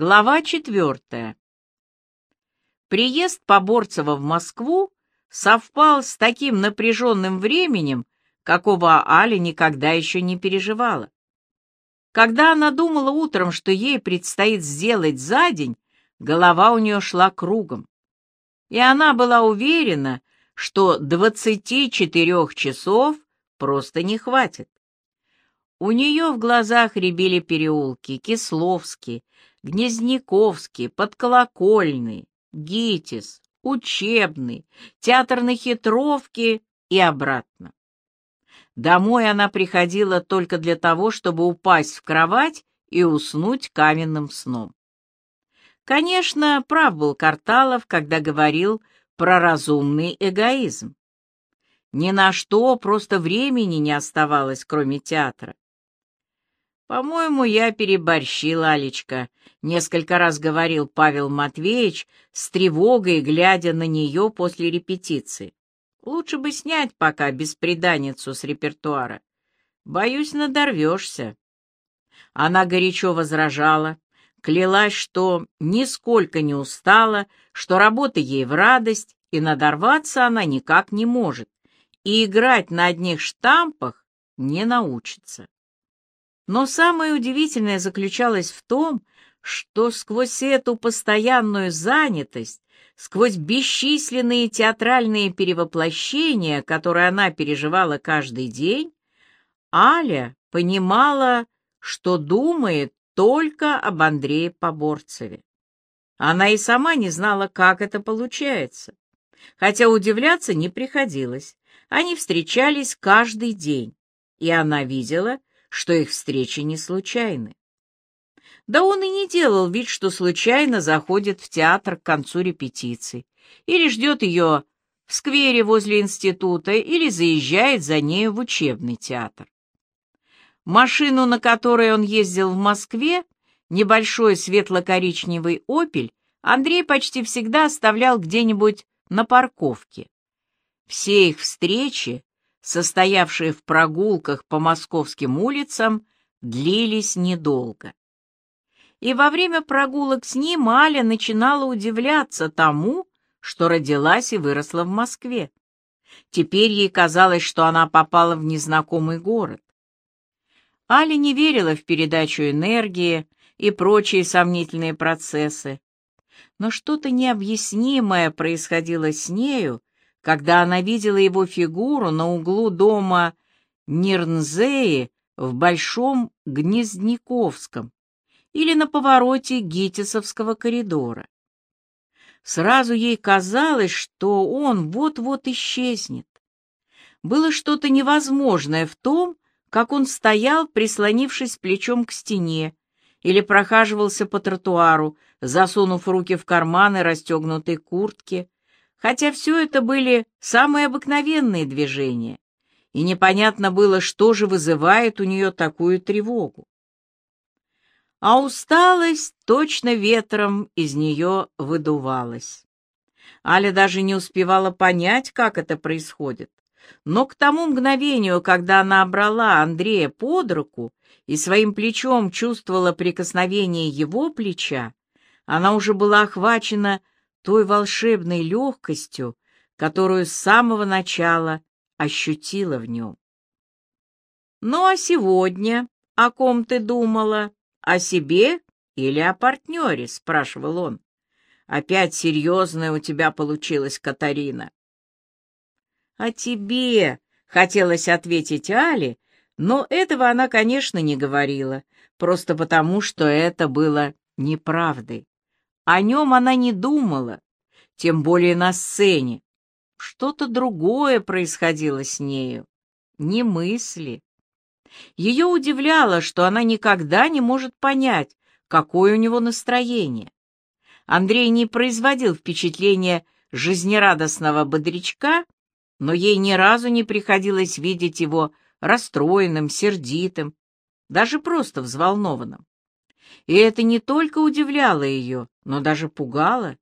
Глава четвертая. Приезд Поборцева в Москву совпал с таким напряженным временем, какого Аля никогда еще не переживала. Когда она думала утром, что ей предстоит сделать за день, голова у нее шла кругом. И она была уверена, что 24 часов просто не хватит. У нее в глазах рябили переулки Кисловский, Гнезняковский, Подколокольный, ГИТИС, Учебный, Театр на Хитровке и обратно. Домой она приходила только для того, чтобы упасть в кровать и уснуть каменным сном. Конечно, прав был Карталов, когда говорил про разумный эгоизм. Ни на что просто времени не оставалось, кроме театра. «По-моему, я переборщил, Алечка», — несколько раз говорил Павел Матвеевич с тревогой, глядя на нее после репетиции. «Лучше бы снять пока беспреданницу с репертуара. Боюсь, надорвешься». Она горячо возражала, клялась, что нисколько не устала, что работа ей в радость, и надорваться она никак не может, и играть на одних штампах не научится. Но самое удивительное заключалось в том, что сквозь эту постоянную занятость, сквозь бесчисленные театральные перевоплощения, которые она переживала каждый день, Аля понимала, что думает только об Андрее Поборцеве. Она и сама не знала, как это получается. Хотя удивляться не приходилось. Они встречались каждый день, и она видела, что их встречи не случайны. Да он и не делал вид, что случайно заходит в театр к концу репетиции, или ждет ее в сквере возле института, или заезжает за нею в учебный театр. Машину, на которой он ездил в Москве, небольшой светло-коричневый «Опель», Андрей почти всегда оставлял где-нибудь на парковке. Все их встречи состоявшие в прогулках по московским улицам, длились недолго. И во время прогулок с ним Аля начинала удивляться тому, что родилась и выросла в Москве. Теперь ей казалось, что она попала в незнакомый город. Аля не верила в передачу энергии и прочие сомнительные процессы. Но что-то необъяснимое происходило с нею, когда она видела его фигуру на углу дома Нирнзеи в Большом Гнездниковском или на повороте Гитисовского коридора. Сразу ей казалось, что он вот-вот исчезнет. Было что-то невозможное в том, как он стоял, прислонившись плечом к стене, или прохаживался по тротуару, засунув руки в карманы расстегнутой куртки, хотя все это были самые обыкновенные движения, и непонятно было, что же вызывает у нее такую тревогу. А усталость точно ветром из нее выдувалась. Аля даже не успевала понять, как это происходит. Но к тому мгновению, когда она обрала Андрея под руку и своим плечом чувствовала прикосновение его плеча, она уже была охвачена той волшебной легкостью, которую с самого начала ощутила в нем. «Ну а сегодня о ком ты думала? О себе или о партнере?» — спрашивал он. «Опять серьезная у тебя получилась Катарина». «О тебе!» — хотелось ответить Але, но этого она, конечно, не говорила, просто потому, что это было неправдой. О нем она не думала, тем более на сцене. Что-то другое происходило с нею, не мысли. Ее удивляло, что она никогда не может понять, какое у него настроение. Андрей не производил впечатления жизнерадостного бодрячка, но ей ни разу не приходилось видеть его расстроенным, сердитым, даже просто взволнованным. И это не только удивляло ее, но даже пугало.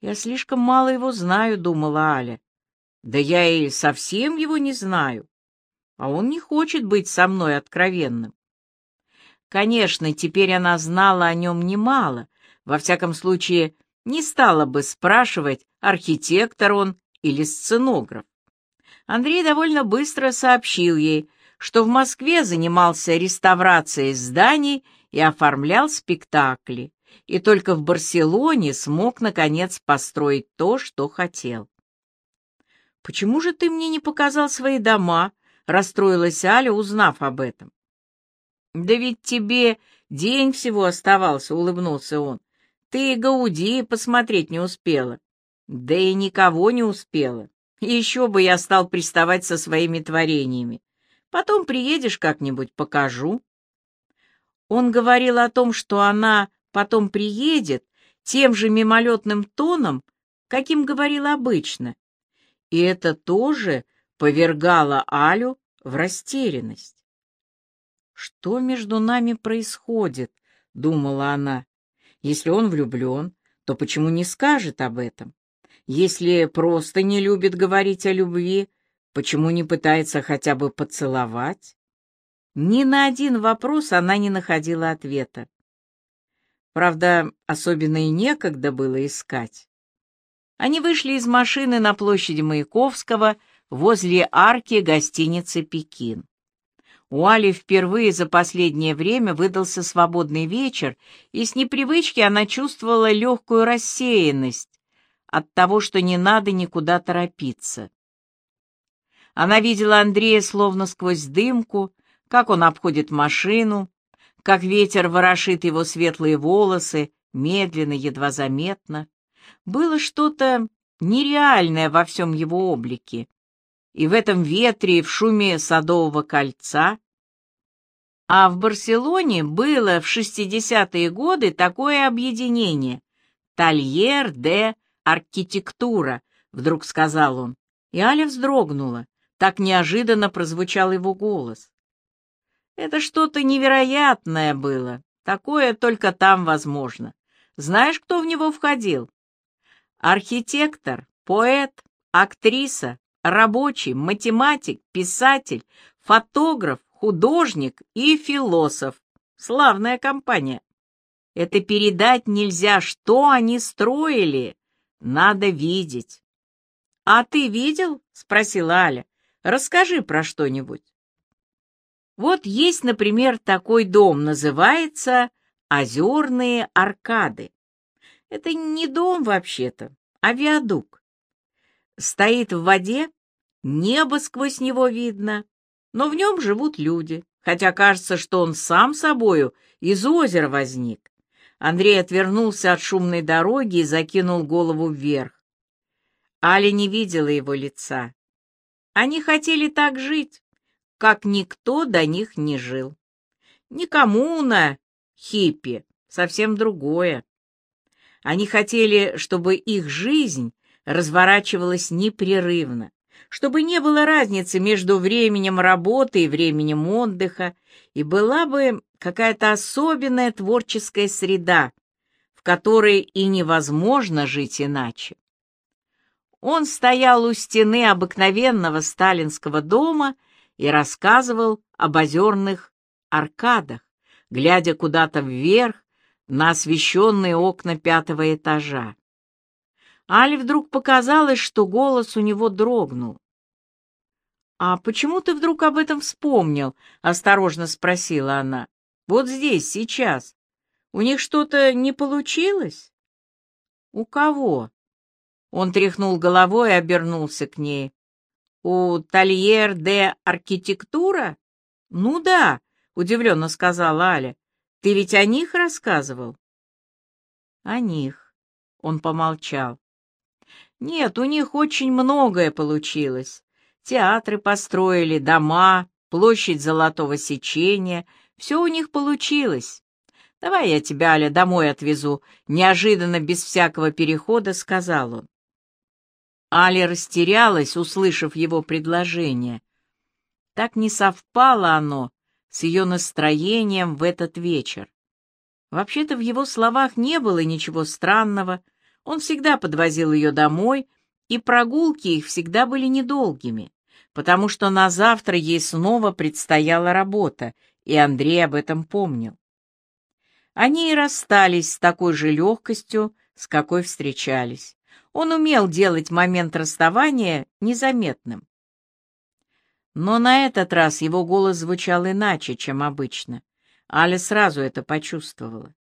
«Я слишком мало его знаю», — думала Аля. «Да я и совсем его не знаю, а он не хочет быть со мной откровенным». Конечно, теперь она знала о нем немало, во всяком случае, не стала бы спрашивать, архитектор он или сценограф. Андрей довольно быстро сообщил ей, что в Москве занимался реставрацией зданий и оформлял спектакли, и только в Барселоне смог, наконец, построить то, что хотел. «Почему же ты мне не показал свои дома?» — расстроилась Аля, узнав об этом. «Да ведь тебе день всего оставался», — улыбнулся он. «Ты Гауди посмотреть не успела». «Да и никого не успела. Еще бы я стал приставать со своими творениями. Потом приедешь как-нибудь, покажу». Он говорил о том, что она потом приедет тем же мимолетным тоном, каким говорил обычно. И это тоже повергало Алю в растерянность. «Что между нами происходит?» — думала она. «Если он влюблен, то почему не скажет об этом? Если просто не любит говорить о любви, почему не пытается хотя бы поцеловать?» Ни на один вопрос она не находила ответа. Правда, особенно и некогда было искать. Они вышли из машины на площади Маяковского возле арки гостиницы «Пекин». У Али впервые за последнее время выдался свободный вечер, и с непривычки она чувствовала легкую рассеянность от того, что не надо никуда торопиться. Она видела Андрея словно сквозь дымку, как он обходит машину, как ветер ворошит его светлые волосы, медленно, едва заметно. Было что-то нереальное во всем его облике. И в этом ветре, и в шуме Садового кольца. А в Барселоне было в 60-е годы такое объединение — «Тольер де архитектура», — вдруг сказал он. И Аля вздрогнула. Так неожиданно прозвучал его голос. Это что-то невероятное было. Такое только там возможно. Знаешь, кто в него входил? Архитектор, поэт, актриса, рабочий, математик, писатель, фотограф, художник и философ. Славная компания. Это передать нельзя, что они строили. Надо видеть. — А ты видел? — спросила Аля. — Расскажи про что-нибудь. Вот есть, например, такой дом, называется «Озерные аркады». Это не дом вообще-то, а виадук. Стоит в воде, небо сквозь него видно, но в нем живут люди, хотя кажется, что он сам собою из озера возник. Андрей отвернулся от шумной дороги и закинул голову вверх. Аля не видела его лица. Они хотели так жить, как никто до них не жил. Не коммуна, хиппи, совсем другое. Они хотели, чтобы их жизнь разворачивалась непрерывно, чтобы не было разницы между временем работы и временем отдыха, и была бы какая-то особенная творческая среда, в которой и невозможно жить иначе. Он стоял у стены обыкновенного сталинского дома и рассказывал об озерных аркадах, глядя куда-то вверх на освещенные окна пятого этажа. Али вдруг показалось, что голос у него дрогнул. «А почему ты вдруг об этом вспомнил?» — осторожно спросила она. «Вот здесь, сейчас. У них что-то не получилось?» «У кого?» Он тряхнул головой и обернулся к ней. «У Тольер де архитектура?» «Ну да», — удивленно сказала Аля. «Ты ведь о них рассказывал?» «О них», — он помолчал. «Нет, у них очень многое получилось. Театры построили, дома, площадь Золотого Сечения. Все у них получилось. Давай я тебя, Аля, домой отвезу», — неожиданно, без всякого перехода, сказал он. Аля растерялась, услышав его предложение. Так не совпало оно с ее настроением в этот вечер. Вообще-то в его словах не было ничего странного, он всегда подвозил ее домой, и прогулки их всегда были недолгими, потому что на завтра ей снова предстояла работа, и Андрей об этом помнил. Они и расстались с такой же легкостью, с какой встречались. Он умел делать момент расставания незаметным. Но на этот раз его голос звучал иначе, чем обычно. Аля сразу это почувствовала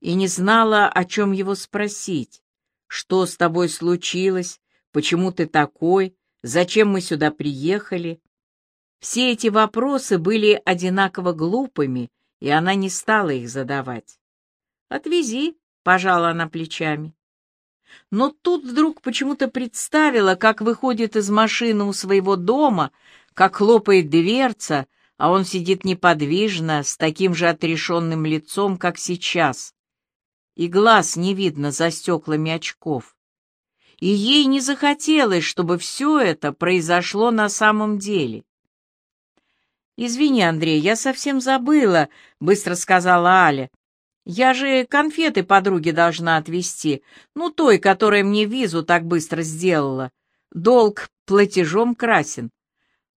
и не знала, о чем его спросить. «Что с тобой случилось? Почему ты такой? Зачем мы сюда приехали?» Все эти вопросы были одинаково глупыми, и она не стала их задавать. «Отвези», — пожала она плечами. Но тут вдруг почему-то представила, как выходит из машины у своего дома, как хлопает дверца, а он сидит неподвижно, с таким же отрешенным лицом, как сейчас. И глаз не видно за стеклами очков. И ей не захотелось, чтобы все это произошло на самом деле. «Извини, Андрей, я совсем забыла», — быстро сказала Аля. «Я же конфеты подруге должна отвезти, ну, той, которая мне визу так быстро сделала. Долг платежом красен».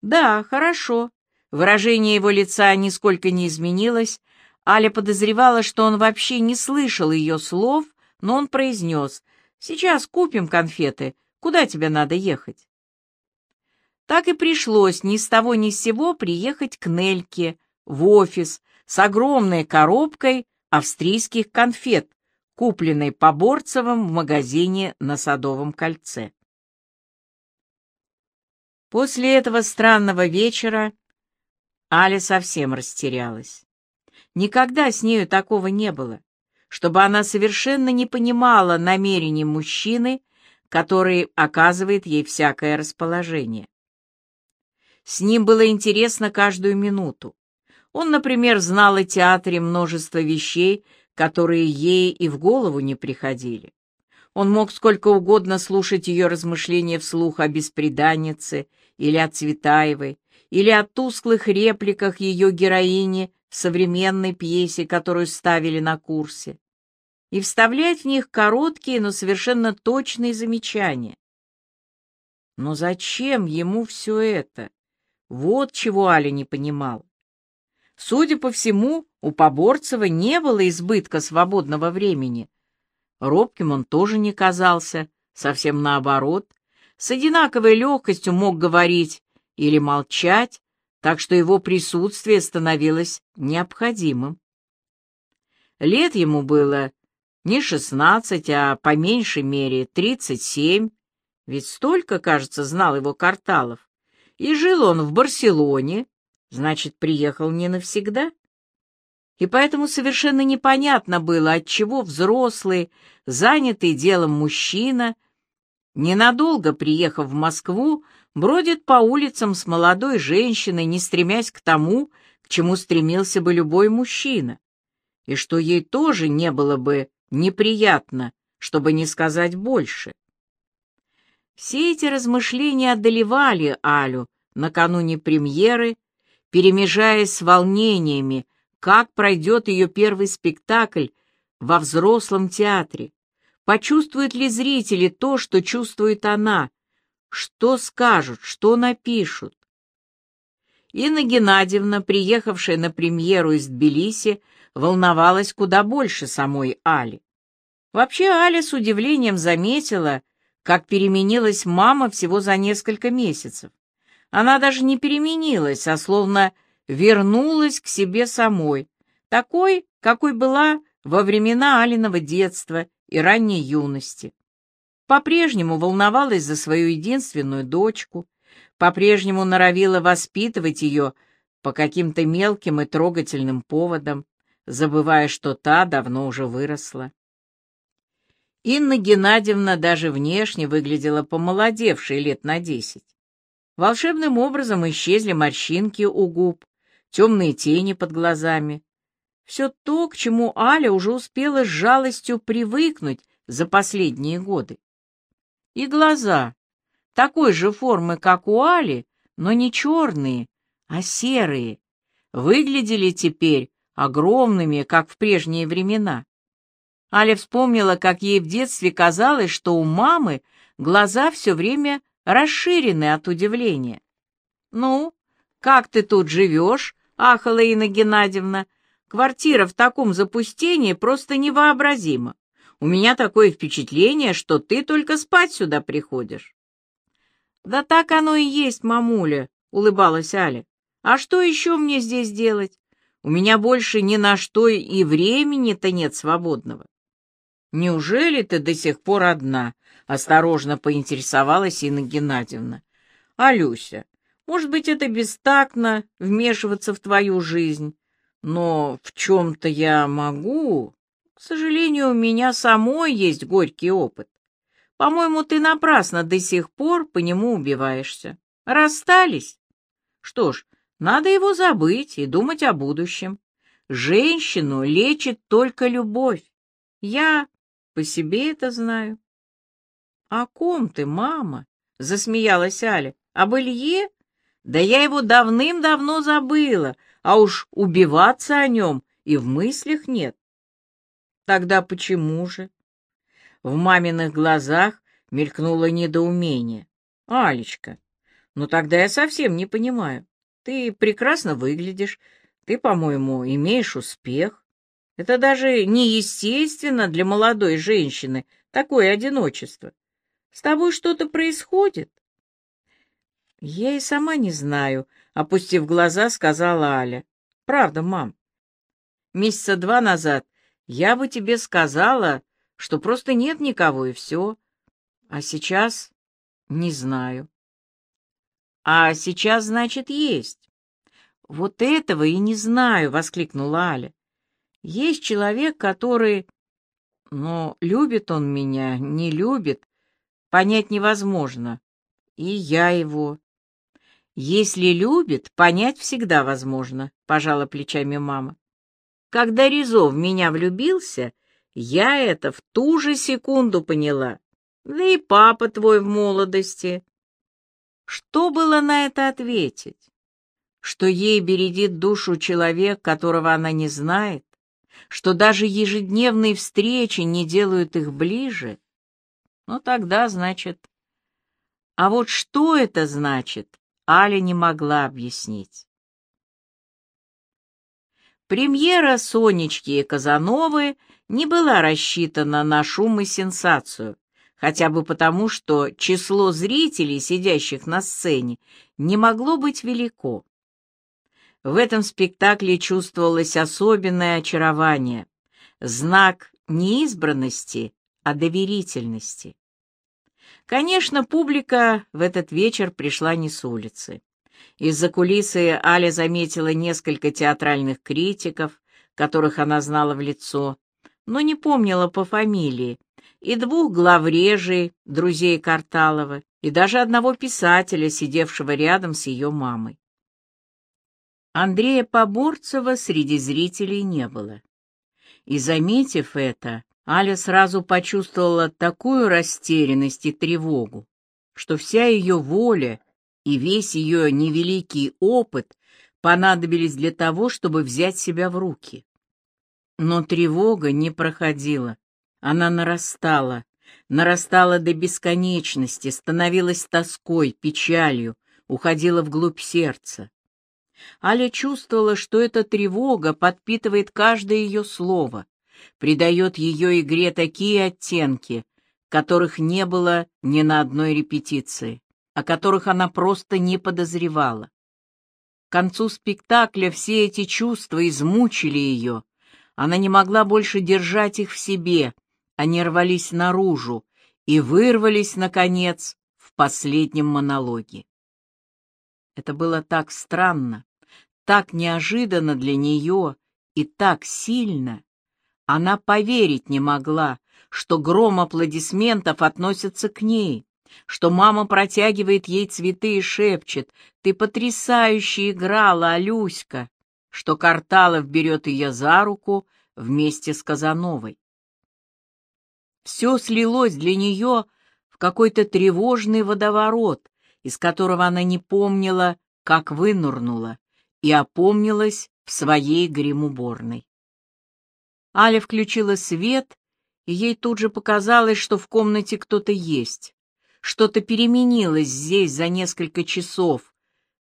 «Да, хорошо». Выражение его лица нисколько не изменилось. Аля подозревала, что он вообще не слышал ее слов, но он произнес «Сейчас купим конфеты. Куда тебе надо ехать?» Так и пришлось ни с того ни с сего приехать к Нельке в офис с огромной коробкой австрийских конфет, купленной по Борцевым в магазине на Садовом кольце. После этого странного вечера Аля совсем растерялась. Никогда с нею такого не было, чтобы она совершенно не понимала намерений мужчины, который оказывает ей всякое расположение. С ним было интересно каждую минуту. Он, например, знал о театре множество вещей, которые ей и в голову не приходили. Он мог сколько угодно слушать ее размышления вслух о беспреданнице или о Цветаевой, или о тусклых репликах ее героини в современной пьесе, которую ставили на курсе, и вставлять в них короткие, но совершенно точные замечания. Но зачем ему все это? Вот чего Аля не понимала. Судя по всему, у Поборцева не было избытка свободного времени. Робким он тоже не казался, совсем наоборот. С одинаковой легкостью мог говорить или молчать, так что его присутствие становилось необходимым. Лет ему было не шестнадцать, а по меньшей мере тридцать семь, ведь столько, кажется, знал его Карталов. И жил он в Барселоне, значит, приехал не навсегда. И поэтому совершенно непонятно было, отчего взрослый, занятый делом мужчина, ненадолго приехав в Москву, бродит по улицам с молодой женщиной, не стремясь к тому, к чему стремился бы любой мужчина, и что ей тоже не было бы неприятно, чтобы не сказать больше. Все эти размышления одолевали Алю накануне премьеры, перемежаясь волнениями, как пройдет ее первый спектакль во взрослом театре, почувствуют ли зрители то, что чувствует она, что скажут, что напишут. Инна Геннадьевна, приехавшая на премьеру из Тбилиси, волновалась куда больше самой Али. Вообще Аля с удивлением заметила, как переменилась мама всего за несколько месяцев. Она даже не переменилась, а словно вернулась к себе самой, такой, какой была во времена Алиного детства и ранней юности. По-прежнему волновалась за свою единственную дочку, по-прежнему норовила воспитывать ее по каким-то мелким и трогательным поводам, забывая, что та давно уже выросла. Инна Геннадьевна даже внешне выглядела помолодевшей лет на десять. Волшебным образом исчезли морщинки у губ, темные тени под глазами. Все то, к чему Аля уже успела с жалостью привыкнуть за последние годы. И глаза, такой же формы, как у Али, но не черные, а серые, выглядели теперь огромными, как в прежние времена. Аля вспомнила, как ей в детстве казалось, что у мамы глаза все время расширены от удивления. «Ну, как ты тут живешь?» — ахала Инна Геннадьевна. Квартира в таком запустении просто невообразима. У меня такое впечатление, что ты только спать сюда приходишь. Да так оно и есть, мамуля, улыбалась Аля. А что еще мне здесь делать? У меня больше ни на что и времени-то нет свободного. Неужели ты до сих пор одна? Осторожно поинтересовалась Инна Геннадьевна. Алюся, может быть, это бестактно вмешиваться в твою жизнь, но в чем-то я могу. К сожалению, у меня самой есть горький опыт. По-моему, ты напрасно до сих пор по нему убиваешься. Расстались? Что ж, надо его забыть и думать о будущем. Женщину лечит только любовь. Я по себе это знаю. — О ком ты, мама? — засмеялась Аля. — Об Илье? Да я его давным-давно забыла, а уж убиваться о нем и в мыслях нет. Тогда почему же? В маминых глазах мелькнуло недоумение. Алечка, ну тогда я совсем не понимаю. Ты прекрасно выглядишь, ты, по-моему, имеешь успех. Это даже неестественно для молодой женщины, такое одиночество. С тобой что-то происходит? Я и сама не знаю, опустив глаза, сказала Аля. Правда, мам. Месяца два назад я бы тебе сказала, что просто нет никого и все. А сейчас не знаю. А сейчас, значит, есть. Вот этого и не знаю, воскликнула Аля. Есть человек, который... Но любит он меня, не любит, понять невозможно. И я его. Если любит, понять всегда возможно, пожала плечами мама. Когда Ризо в меня влюбился, я это в ту же секунду поняла. Да и папа твой в молодости. Что было на это ответить? Что ей бередит душу человек, которого она не знает? Что даже ежедневные встречи не делают их ближе? Ну тогда, значит... А вот что это значит, Аля не могла объяснить. Премьера Сонечки и Казановы не была рассчитана на шум и сенсацию хотя бы потому, что число зрителей, сидящих на сцене, не могло быть велико. В этом спектакле чувствовалось особенное очарование, знак не а доверительности. Конечно, публика в этот вечер пришла не с улицы. Из-за кулисы Аля заметила несколько театральных критиков, которых она знала в лицо, но не помнила по фамилии, и двух главрежей, друзей Карталова, и даже одного писателя, сидевшего рядом с ее мамой. Андрея Поборцева среди зрителей не было. И, заметив это, Аля сразу почувствовала такую растерянность и тревогу, что вся ее воля и весь ее невеликий опыт понадобились для того, чтобы взять себя в руки. Но тревога не проходила. Она нарастала, нарастала до бесконечности, становилась тоской, печалью, уходила вглубь сердца. Аля чувствовала, что эта тревога подпитывает каждое ее слово, придает ее игре такие оттенки, которых не было ни на одной репетиции, о которых она просто не подозревала. К концу спектакля все эти чувства измучили ее, она не могла больше держать их в себе, они рвались наружу и вырвались, наконец, в последнем монологе. Это было так странно, так неожиданно для нее и так сильно. Она поверить не могла, что гром аплодисментов относится к ней, что мама протягивает ей цветы и шепчет «Ты потрясающе играла, Алюська!», что Карталов берет ее за руку вместе с Казановой. Все слилось для нее в какой-то тревожный водоворот, из которого она не помнила, как вынурнула, и опомнилась в своей гримуборной. Аля включила свет, и ей тут же показалось, что в комнате кто-то есть. Что-то переменилось здесь за несколько часов.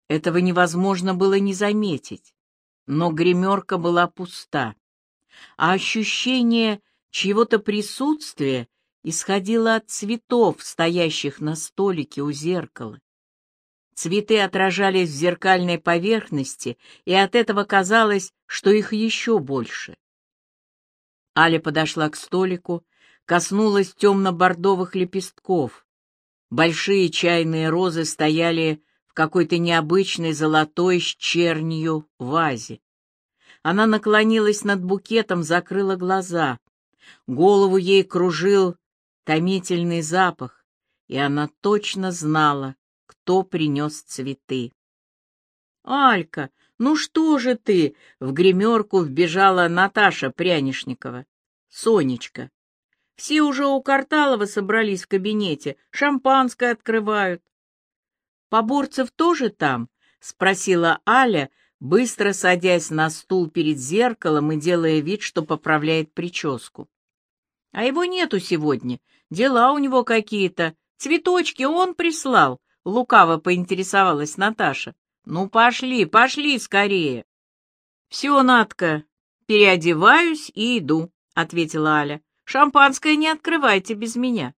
Этого невозможно было не заметить. но гримерка была пуста, а ощущение чьего-то присутствия исходило от цветов, стоящих на столике у зеркала. Цветы отражались в зеркальной поверхности, и от этого казалось, что их еще больше. Аля подошла к столику, коснулась темно-бордовых лепестков. Большие чайные розы стояли в какой-то необычной золотой с чернью вазе. Она наклонилась над букетом, закрыла глаза. Голову ей кружил томительный запах, и она точно знала, кто принес цветы. «Алька, ну что же ты?» — в гримерку вбежала Наташа Прянишникова. «Сонечка, все уже у Карталова собрались в кабинете, шампанское открывают». «Поборцев тоже там?» — спросила Аля, быстро садясь на стул перед зеркалом и делая вид, что поправляет прическу. «А его нету сегодня. Дела у него какие-то. Цветочки он прислал», — лукаво поинтересовалась Наташа. «Ну, пошли, пошли скорее». «Все, Натка, переодеваюсь и иду», — ответила Аля. «Шампанское не открывайте без меня».